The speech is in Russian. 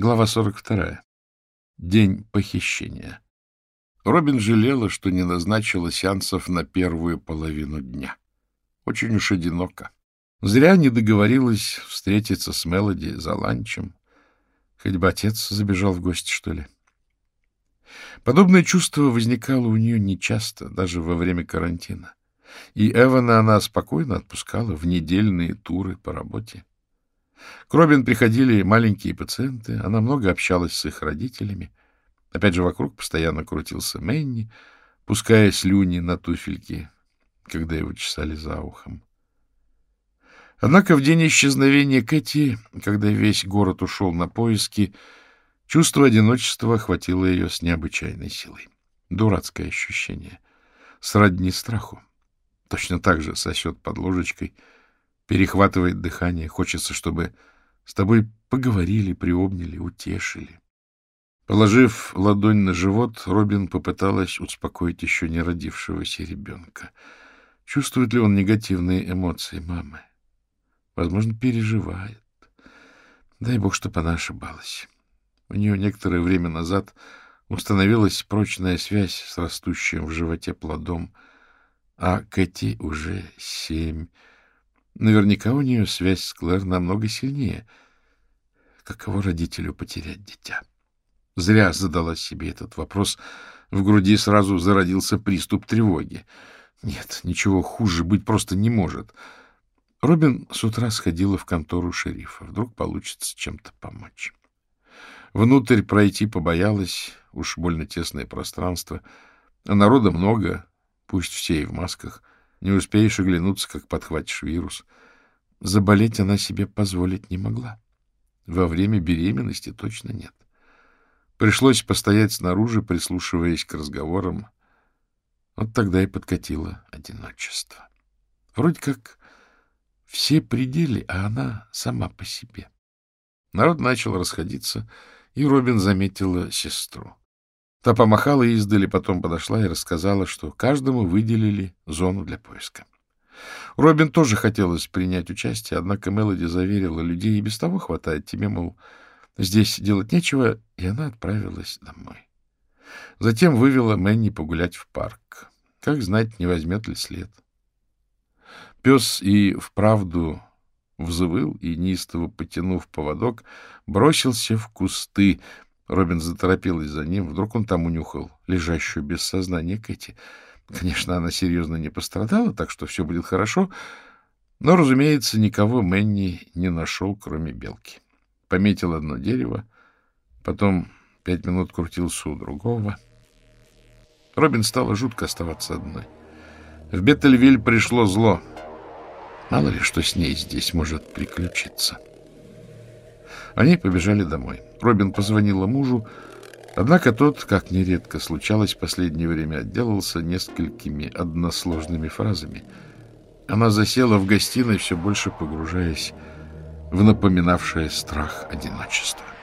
Глава 42. День похищения. Робин жалела, что не назначила сеансов на первую половину дня. Очень уж одиноко. Зря не договорилась встретиться с Мелоди за ланчем. Хоть бы отец забежал в гости, что ли. Подобное чувство возникало у нее нечасто, даже во время карантина. И Эвана она спокойно отпускала в недельные туры по работе. К Робин приходили маленькие пациенты, она много общалась с их родителями. Опять же, вокруг постоянно крутился Мэнни, пуская слюни на туфельки, когда его чесали за ухом. Однако в день исчезновения Кэти, когда весь город ушел на поиски, чувство одиночества охватило ее с необычайной силой. Дурацкое ощущение. Сродни страху. Точно так же сосет под ложечкой — перехватывает дыхание. Хочется, чтобы с тобой поговорили, приобняли, утешили. Положив ладонь на живот, Робин попыталась успокоить еще не родившегося ребенка. Чувствует ли он негативные эмоции мамы? Возможно, переживает. Дай бог, чтобы она ошибалась. У нее некоторое время назад установилась прочная связь с растущим в животе плодом, а Кэти уже семь. Наверняка у нее связь с Клэр намного сильнее. Каково родителю потерять дитя? Зря задала себе этот вопрос. В груди сразу зародился приступ тревоги. Нет, ничего хуже быть просто не может. Робин с утра сходила в контору шерифа. Вдруг получится чем-то помочь. Внутрь пройти побоялась, уж больно тесное пространство. А народа много, пусть все и в масках — не успеешь оглянуться, как подхватишь вирус. Заболеть она себе позволить не могла. Во время беременности точно нет. Пришлось постоять снаружи, прислушиваясь к разговорам. Вот тогда и подкатило одиночество. Вроде как все пределы, а она сама по себе. Народ начал расходиться, и Робин заметила сестру. Та помахала издали, потом подошла и рассказала, что каждому выделили зону для поиска. Робин тоже хотелось принять участие, однако Мелоди заверила, людей и без того хватает тебе, мол, здесь делать нечего, и она отправилась домой. Затем вывела Мэнни погулять в парк. Как знать, не возьмет ли след. Пес и вправду взвыл и, неистово потянув поводок, бросился в кусты, Робин заторопилась за ним. Вдруг он там унюхал лежащую без сознания Кэти. Конечно, она серьезно не пострадала, так что все будет хорошо. Но, разумеется, никого Мэнни не нашел, кроме белки. Пометил одно дерево, потом пять минут крутился у другого. Робин стало жутко оставаться одной. В Беттельвиль пришло зло. Мало ли, что с ней здесь может приключиться. Они побежали домой. Робин позвонила мужу, однако тот, как нередко случалось в последнее время, отделался несколькими односложными фразами. Она засела в гостиной, все больше погружаясь в напоминавшее страх you.